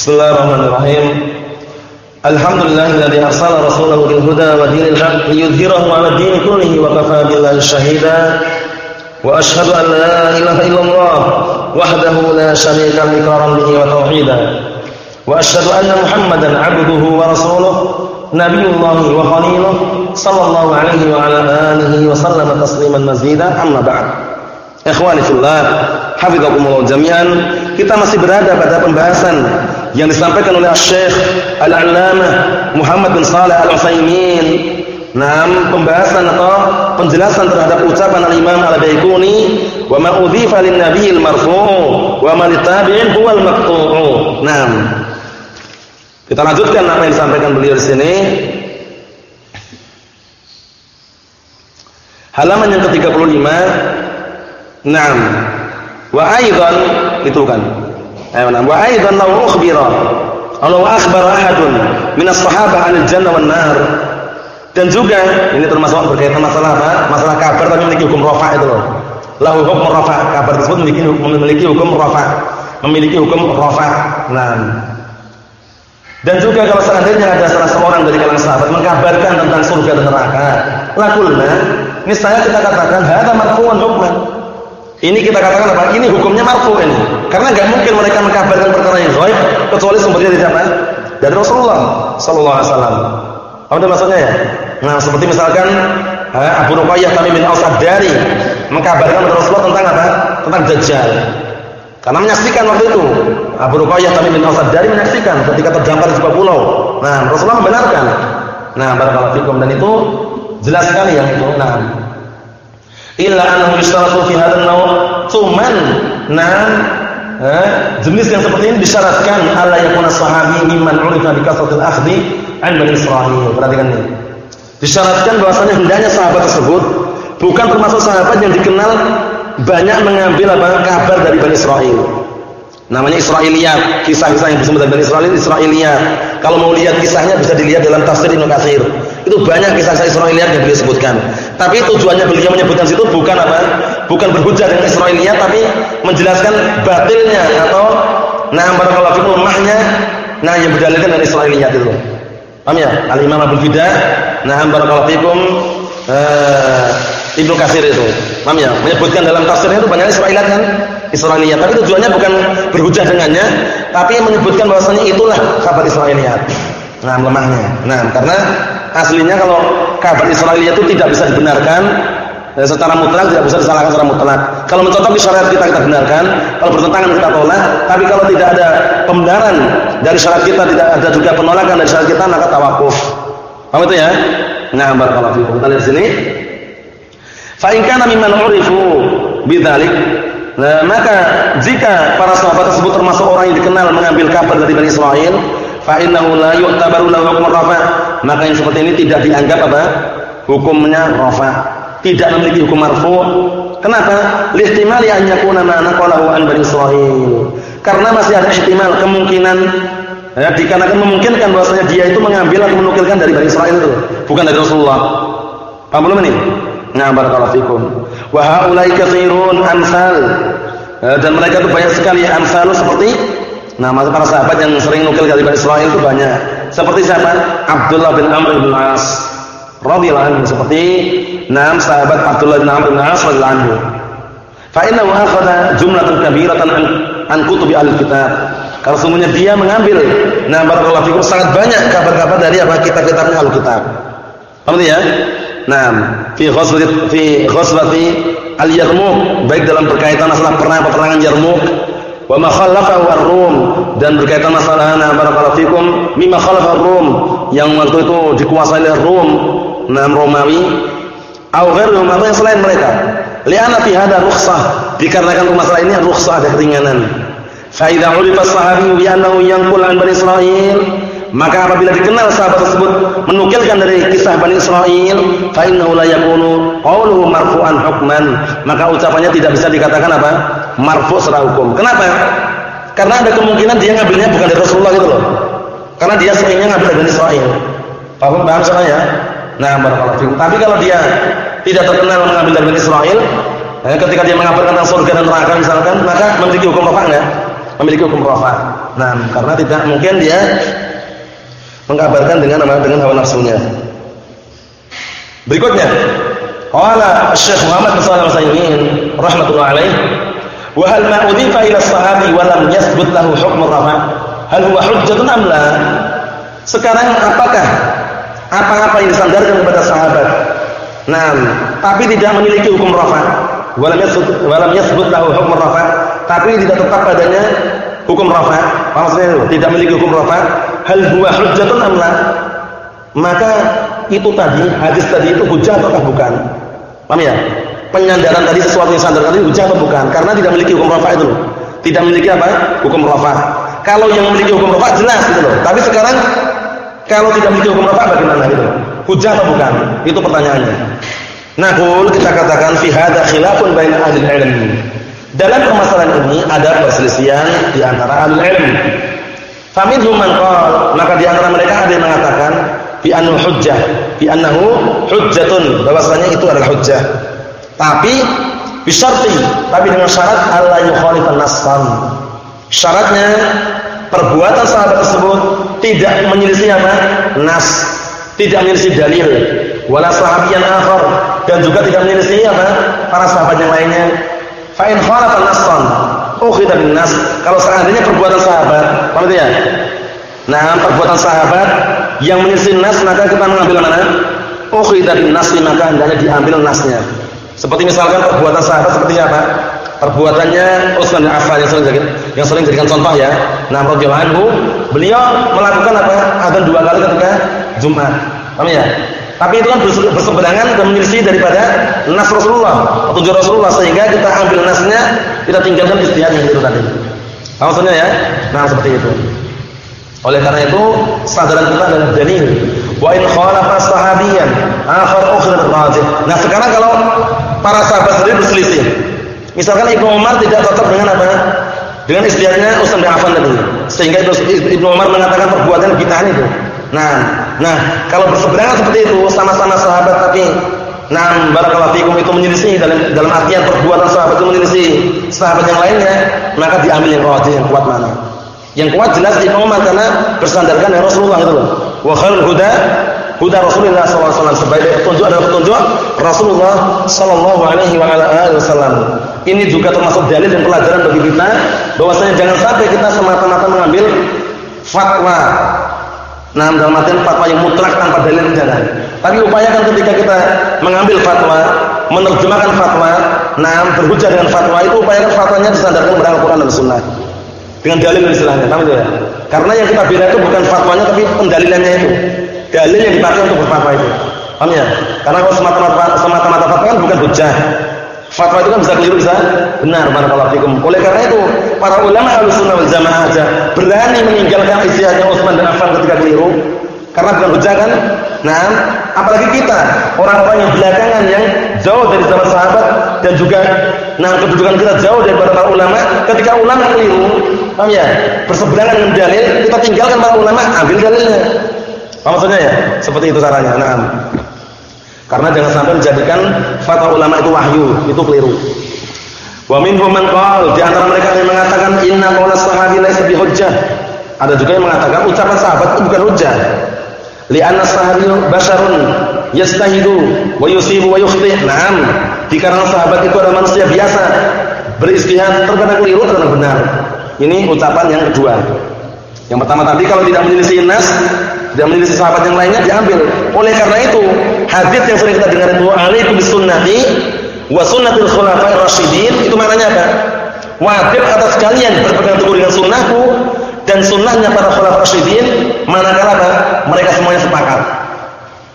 Bismillahirrahmanirrahim. Alhamdulillahilladzi arsala rasulahu bil huda wa dinil haqq liyudhhirahu 'ala din kullihi wa kafaa billahi shahida. Wa asyhadu an la ilaha illallah wahdahu la syarika lahu iqraran bihi wa tauhidan. Wa asyhadu anna Muhammadan 'abduhu wa rasuluhu nabiyullah wa khaliluh sallallahu alaihi wa ala alihi wa sallama tasliman mazida amma ba'd. Ikhwani fillah, hafizakumullah jami'an. Kita masih berada pada pembahasan yang disampaikan oleh Syekh Al-Allamah Muhammad bin Shalih Al-Utsaimin. Nam pembahasan atau penjelasan terhadap ucapan Al-Imam Al-Baiquni wa ma udhifa lin nabiyil marfu' wa ma litabi'in huwal maqtu'u. Naam. Kita lanjutkan apa yang disampaikan beliau di sini. Halaman yang ke-35. Naam. Wa aidan itu kan Ayo wa aidan law ukhbira law akhbara ahadun min as-sahabah 'anil jannah wan nar. Dan juga ini termasuk berkaitan masalah apa? Masalah kabar tapi memiliki hukum rafa itu loh. Lahu hukum rafa. Kabar tersebut memiliki memiliki hukum rafa. Memiliki hukum rafa. Nah. Dan juga kalau seandainya ada salah seorang dari kalangan sahabat mengkabarkan tentang surga dan neraka, lakulna, misalnya kita katakan hadza marfu'un hukman. Ini kita katakan apa? Ini hukumnya marfu ini. Karena nggak mungkin mereka mengkabarkan perkara yang gaib kecuali sumbernya dari siapa? Dari Rasulullah sallallahu alaihi wasallam. Apa maksudnya ya? Nah, seperti misalkan eh, Abu Ruqayyah Tamim bin Aus dari mengkabarkan kepada Rasulullah tentang apa? Tentang Dajjal. Karena menyaksikan waktu itu Abu Ruqayyah Tamim bin Aus dari menyaksikan ketika terdampar di sebuah pulau. Nah, Rasulullah membenarkan. Nah, barakallahu fikum dan itu jelas sekali yang itu. Nah, illa annahu yustaratu fi hadzal naw' cuman nah eh, jenis yang seperti ini disyaratkan alla yakuna sahabi mimman urifa bi kasratil akhdhi an bani Israil. Perhatikan ini. Disyaratkan bahwasanya hendaknya sahabat tersebut bukan termasuk sahabat yang dikenal banyak mengambil apa kabar dari Bani Israel. Namanya Israiliyat, kisah-kisah yang bersumber dari Bani Israel Israiliyat. Kalau mau lihat kisahnya bisa dilihat dalam tafsir Ibnu Katsir. Itu banyak kisah-kisah Israiliyat yang beliau sebutkan. Tapi tujuannya beliau menyebutkan situ bukan apa? Bukan berhujah dengan Israiliyat tapi menjelaskan batilnya atau nah barakallahu fikum lemahnya nah yang berdalilkan dari Israiliyat itu. Paham ya? Al-Imam Abu Fida, nah barakallahu fikum uh, Ibnu Katsir itu. Paham ya? Menyebutkan dalam tafsirnya itu banyak Israiliyat kan? Israiliyat. Tapi tujuannya bukan berhujah dengannya, tapi menyebutkan bahwasanya itulah kabar Israiliyat. Nah, lemahnya. Nah, karena aslinya kalau kabar Israiliyat itu tidak bisa dibenarkan ya, secara mutlak tidak bisa disalahkan secara mutlak. Kalau mencontoh syariat kita kita benarkan, kalau bertentangan kita tolak, tapi kalau tidak ada pembenaran dari syariat kita tidak ada juga penolakan dari syariat kita maka tawakuf. Paham itu ya? Nah, barakallahu fiikum. Kita lihat sini. Fa in kana mimman urifu bidzalik Nah, maka jika para sahabat tersebut termasuk orang yang dikenal mengambil kabar dari Bani Israel, fa innahu la yu'tabaru lahu rafa. Maka yang seperti ini tidak dianggap apa? Hukumnya rafa. Tidak memiliki hukum marfu. Kenapa? Lihtimali an yakuna ma naqalahu an Bani Israel. Karena masih ada ihtimal kemungkinan ya dikarenakan memungkinkan bahwasanya dia itu mengambil atau menukilkan dari Bani Israel itu, bukan dari Rasulullah. Paham belum ini? Nah, barakallahu fikum. Wa haula'i katsirun amsal. Eh, dan mereka itu banyak sekali amsal seperti nah masa para sahabat yang sering nukil dari Bani Israel itu banyak. Seperti siapa? Abdullah bin Amr bin As radhiyallahu anhu seperti enam sahabat Abdullah bin Amr bin As radhiyallahu anhu. Fa innahu akhadha jumlatan kabiratan an, an kutubi al-kitab. Karena semuanya dia mengambil nah barakallahu fikum sangat banyak kabar-kabar dari apa kitab-kitabnya al-kitab. Paham ya? Nah, fi ghazwati fi ghazwati al-Yarmuk, baik dalam berkaitan masalah perang peperangan Yarmuk wa ma khalafahu ar-Rum dan berkaitan masalah na barakallahu fikum mimma khalafa ar-Rum yang waktu itu dikuasai oleh Rum, nah Romawi ghairuhum atau yang selain mereka. Li'anna fi hada rukhsah, dikarenakan masalah ini rukhsah ada keringanan. Fa idza urifa as-sahabi bi annahu yanqul an Bani Israil maka apabila dikenal sahabat tersebut menukilkan dari kisah Bani Israel, fa innahu la yakunu qawluhu marfu'an hukman. Maka ucapannya tidak bisa dikatakan apa? Marfu' secara hukum. Kenapa? Karena ada kemungkinan dia ngambilnya bukan dari Rasulullah gitu loh. Karena dia seringnya ngambil dari Israel. Paham paham soalnya? Nah, barakallahu fikum. Tapi kalau dia tidak terkenal mengambil dari Israel, eh, ketika dia mengabarkan tentang surga dan neraka misalkan, maka memiliki hukum rafa enggak? Memiliki hukum rafa. Nah, karena tidak mungkin dia mengabarkan dengan dengan hawa nafsunya. Berikutnya, qala Syekh Muhammad bin Shalih Al-Utsaimin rahimatullah "Wa hal ma udhifa ila sahabi wa lam yathbut lahu hukm rafa? Hal huwa hujjatun am la?" Sekarang apakah apa-apa yang disandarkan kepada sahabat? Nah, tapi tidak memiliki hukum rafa. Yathbut walam yathbut lahu hukm rafa, tapi tidak tetap padanya hukum rafa. Maksudnya itu tidak memiliki hukum rafa. Hal huwa hujjatun am la? Maka itu tadi, hadis tadi itu hujah ataukah bukan? Paham ya? Penyandaran tadi sesuatu yang sandar tadi hujah atau bukan? Karena tidak memiliki hukum rafa itu loh. Tidak memiliki apa? Hukum rafa. Kalau yang memiliki hukum rafa jelas gitu loh. Tapi sekarang kalau tidak memiliki hukum rafa bagaimana gitu loh? Hujah atau bukan? Itu pertanyaannya. Nah, kita katakan fi hadza khilafun bain ahli ilm. Dalam permasalahan ini ada perselisihan di antara ahli ilm. Faminhum man qala, maka di antara mereka ada yang mengatakan bi annahu hujjah, bi annahu hujjatun, bahwasanya itu adalah hujjah. Tapi bisyarti, tapi dengan syarat Allah yukhalifan nassan. Syaratnya perbuatan sahabat tersebut tidak menyelisih apa? Nas, tidak menyelisih dalil, wala sahabiyan akhar dan juga tidak menyelisih apa? Para sahabat yang lainnya. Fa in khalafa nassan, ukhidha bin nas. Kalau seandainya perbuatan sahabat, paham ya? Nah, perbuatan sahabat yang menyelisih nas maka kita mengambil mana? Ukhidha bin nas maka hendaknya diambil nasnya. Seperti misalkan perbuatan sahabat seperti apa? Perbuatannya Utsman bin Affan yang sering yang sering jadikan contoh ya. Nah, radhiyallahu anhu, beliau melakukan apa? Adzan dua kali ketika Jumat. Paham ya? Tapi itu kan berseberangan dan menyelisih daripada nas Rasulullah, petunjuk Rasulullah sehingga kita ambil nasnya, kita tinggalkan istihad yang itu tadi. Maksudnya ya? Nah, seperti itu. Oleh karena itu, sadaran kita adalah dalil. Wa in khalafa sahabiyan akhar ukhra rajih. Nah, sekarang kalau para sahabat sendiri berselisih. Misalkan Ibnu Umar tidak cocok dengan apa? Dengan istihadnya Utsman bin Affan tadi. Sehingga Ibnu Umar mengatakan perbuatan bid'ah itu. Nah, nah kalau berseberangan seperti itu sama-sama sahabat tapi nah barakallahu fikum itu menyelisih dalam dalam artian perbuatan sahabat itu menyelisih sahabat yang lainnya, maka diambil yang rajih yang kuat mana? Yang kuat jelas Ibnu Umar karena bersandarkan dengan Rasulullah itu loh. Wa khairul huda huda Rasulullah wasallam. Sebaik petunjuk adalah petunjuk Rasulullah wasallam. Ini juga termasuk dalil dan pelajaran bagi kita bahwasanya jangan sampai kita semata-mata mengambil fatwa Nah, dalam artian fatwa yang mutlak tanpa dalil jangan. Tapi upayakan ketika kita mengambil fatwa, menerjemahkan fatwa, nah berhujah dengan fatwa itu upayakan fatwanya disandarkan kepada Al-Qur'an dan Sunnah. Dengan dalil istilahnya, itu ya? Karena yang kita beda itu bukan fatwanya tapi pendalilannya itu. Dalil yang dipakai untuk berfatwa itu. Paham ya? Karena kalau semata-mata semata-mata fatwa kan bukan hujah. Fatwa itu kan bisa keliru bisa benar barakallahu fikum. Oleh karena itu, para ulama Ahlussunnah wal Jamaah aja berani meninggalkan istihadnya Utsman bin Affan ketika keliru karena bukan hujah kan? Nah, apalagi kita, orang-orang yang belakangan yang jauh dari zaman sahabat dan juga nah kedudukan kita jauh dari para ulama, ketika ulama keliru, paham ya? Berseberangan dengan dalil, kita tinggalkan para ulama, ambil dalilnya. Apa maksudnya ya? Seperti itu caranya. Nah, karena jangan sampai menjadikan fatwa ulama itu wahyu, itu keliru. Wa minhum man di antara mereka yang mengatakan inna qaula sahabi laisa bihujjah. Ada juga yang mengatakan ucapan sahabat itu bukan hujjah. Li'anna sahabi basharun yastahidu wa yusibu wa yukhti. Naam, dikarenakan sahabat itu adalah manusia biasa, beristihad terkadang keliru terkadang benar. Ini ucapan yang kedua. Yang pertama tadi kalau tidak menyelisih nas, tidak menyelisih sahabat yang lainnya diambil. Oleh karena itu, hadis yang sering kita dengar itu alaikum bisunnati wa sunnatil khulafa'ir rasyidin itu maknanya apa? Wajib atas kalian berpegang teguh dengan sunnahku dan sunnahnya para khulafa'ir rasyidin manakala apa? Mereka semuanya sepakat.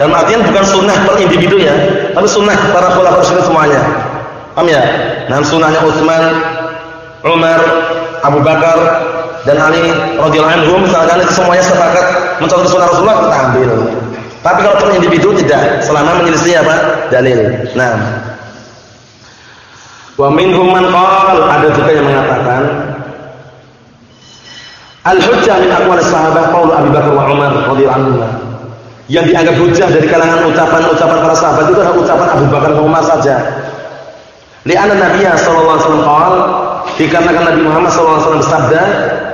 Dan artian bukan sunnah per individu ya, tapi sunnah para khulafa'ir rasyidin semuanya. Paham ya? Nah, sunnahnya Utsman, Umar, Abu Bakar dan Ali radhiyallahu anhum misalkan itu semuanya sepakat mencontoh sunnah Rasulullah kita ambil. Tapi kalau per individu tidak, selama menyelisih apa? dalil. Nah. Wa minhum man ada juga yang mengatakan al-hujjah min aqwal sahabah qaul Abu Bakar wa Umar radhiyallahu anhum. Yang dianggap hujjah dari kalangan ucapan-ucapan para sahabat itu adalah ucapan Abu Bakar dan Umar saja. Li'anna Nabiya sallallahu alaihi wasallam qala dikarenakan Nabi Muhammad SAW bersabda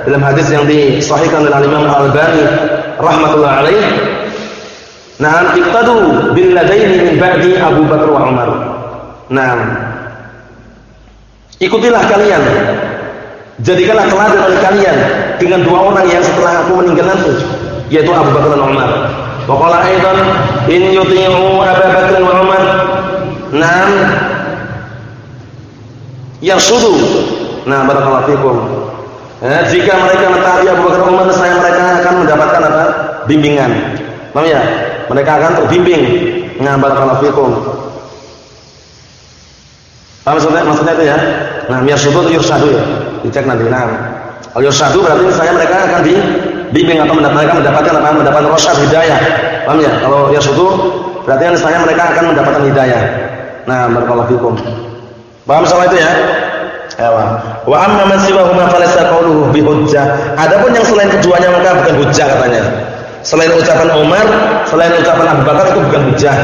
dalam hadis yang disahihkan oleh Imam Al-Albani rahmatullah alaih Nah, iqtadu bil ladaini min ba'di Abu Bakar wa Umar. Nah, ikutilah kalian. Jadikanlah teladan oleh kalian dengan dua orang yang setelah aku meninggal nanti, yaitu Abu Bakar dan Umar. Wa qala aidan in yuti'u Abu Bakar wa Umar. Naam. Yarsudu. Nah, barakallahu fikum. Eh, jika mereka mentaati Abu Bakar Umar, saya mereka akan mendapatkan apa? Bimbingan. Paham ya? Mereka akan terbimbing. Nah, barakallahu fikum. Paham maksudnya, maksudnya itu ya? Nah, yarsudu itu yursadu ya. Dicek nanti. Nah, kalau yursadu berarti saya mereka akan dibimbing atau mereka mendapatkan apa? Mendapatkan rasyad hidayah. Paham ya? Kalau yarsudu berarti saya mereka akan mendapatkan hidayah. Nah, barakallahu fikum. Paham soal itu ya? Ya, wa amma man siwahuma falaysa qawluhu bihujjah. Adapun yang selain keduanya maka bukan hujjah katanya. Selain ucapan Umar, selain ucapan Abu Bakar itu bukan hujah.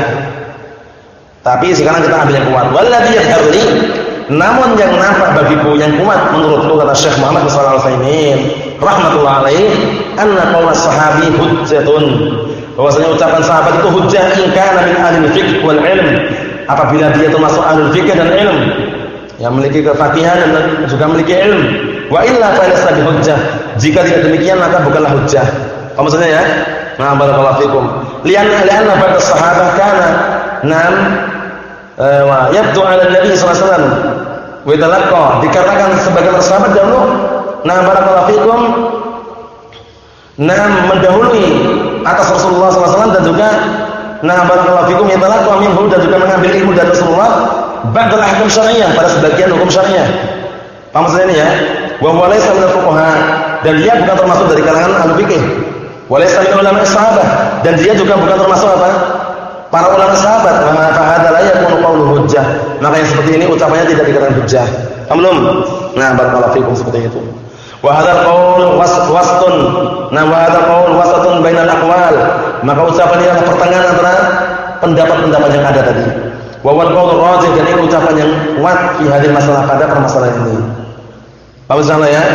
Tapi sekarang kita ambil yang kuat. Walladhi yadharli namun yang nampak bagiku yang kuat menurutku kata Syekh Muhammad bin Shalih Al-Utsaimin rahmatullah alaih anna qaul sahabi hujjatun bahwasanya ucapan sahabat itu hujjah in kana min ahli fiqh wal ilm apabila dia termasuk ahli fikih dan ilm yang memiliki kefakihan dan juga memiliki ilm wa illa fa laysa hujjah. Jika tidak demikian maka bukanlah hujjah. Apa maksudnya ya? Nah, barakallahu fikum. Lian lian pada sahabat kana nam eh, wa yabdu 'ala Nabi sallallahu alaihi wasallam. Wa talaqa dikatakan sebagai sahabat dahulu. Nah barakallahu fikum. Nam mendahului atas Rasulullah SAW dan juga nah barakallahu fikum yatalaqa minhu dan juga mengambil ilmu dari Rasulullah ba'dal ahkam syariah pada sebagian hukum syariah. Paham maksudnya ini ya? Wa huwa laysa min fuqaha dan dia bukan termasuk dari kalangan ahli fikih. Walaysa min ulama sahabat dan dia juga bukan termasuk apa? Para ulama sahabat. Maka fahadha la yakunu qawlu hujjah. Maka yang seperti ini ucapannya tidak dikatakan hujjah. Paham belum? Nah, barakallahu fikum seperti itu. Wa hadzal qaul wasatun. Nah, wa hadzal qaul wasatun bainal aqwal. Maka ucapan ini adalah pertengahan antara pendapat-pendapat yang ada tadi. Wa wal qaul rajih dan ini ucapan yang kuat di hadis masalah pada permasalahan ini. Paham salah ya?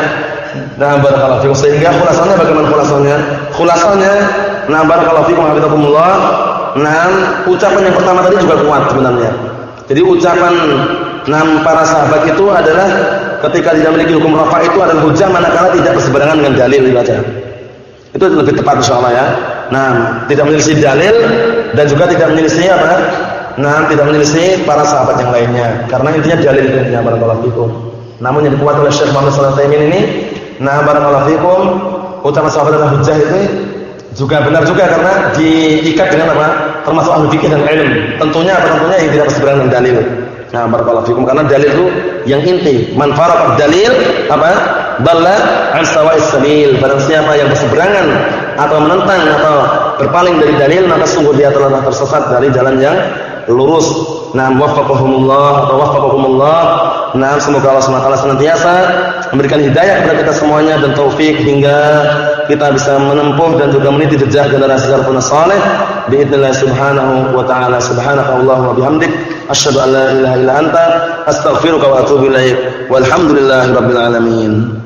Nah, barakallahu fikum. Sehingga khulasannya bagaimana khulasannya? Khulasannya, nah barakallahu fikum hafizakumullah. Nah, ucapan yang pertama tadi juga kuat sebenarnya. Jadi ucapan enam para sahabat itu adalah ketika tidak memiliki hukum rafa itu adalah hujah manakala tidak berseberangan dengan dalil saja. Itu lebih tepat insyaallah ya. Nah, tidak menyelisih dalil dan juga tidak menyelisih apa? Nah, tidak menyelisih para sahabat yang lainnya. Karena intinya dalil intinya barakallahu fikum. Namun yang dikuat oleh Syekh Muhammad alaihi wasallam ini Nah, barakallahu fikum, utama sahabat adalah hujjah itu juga benar juga karena diikat dengan apa? Termasuk ahli fikih dan ilmu. Tentunya apa? Tentunya yang tidak berseberangan dengan dalil. Nah, barakallahu fikum karena dalil itu yang inti. Man faraqad dalil apa? Dalla an sawa'is sabil. Barang siapa yang berseberangan atau menentang atau berpaling dari dalil, maka sungguh dia telah tersesat dari jalan yang lurus. Nah, waffaqahumullah, waffaqakumullah. Nah, semoga Allah SWT senantiasa memberikan hidayah kepada kita semuanya dan taufik hingga kita bisa menempuh dan juga meniti jejak generasi salafun saleh. Biidznillah subhanahu wa ta'ala. Subhanakallahumma bihamdik. Asyhadu an la ilaha illa anta. Astaghfiruka wa atubu ilaik. Walhamdulillahirabbil alamin.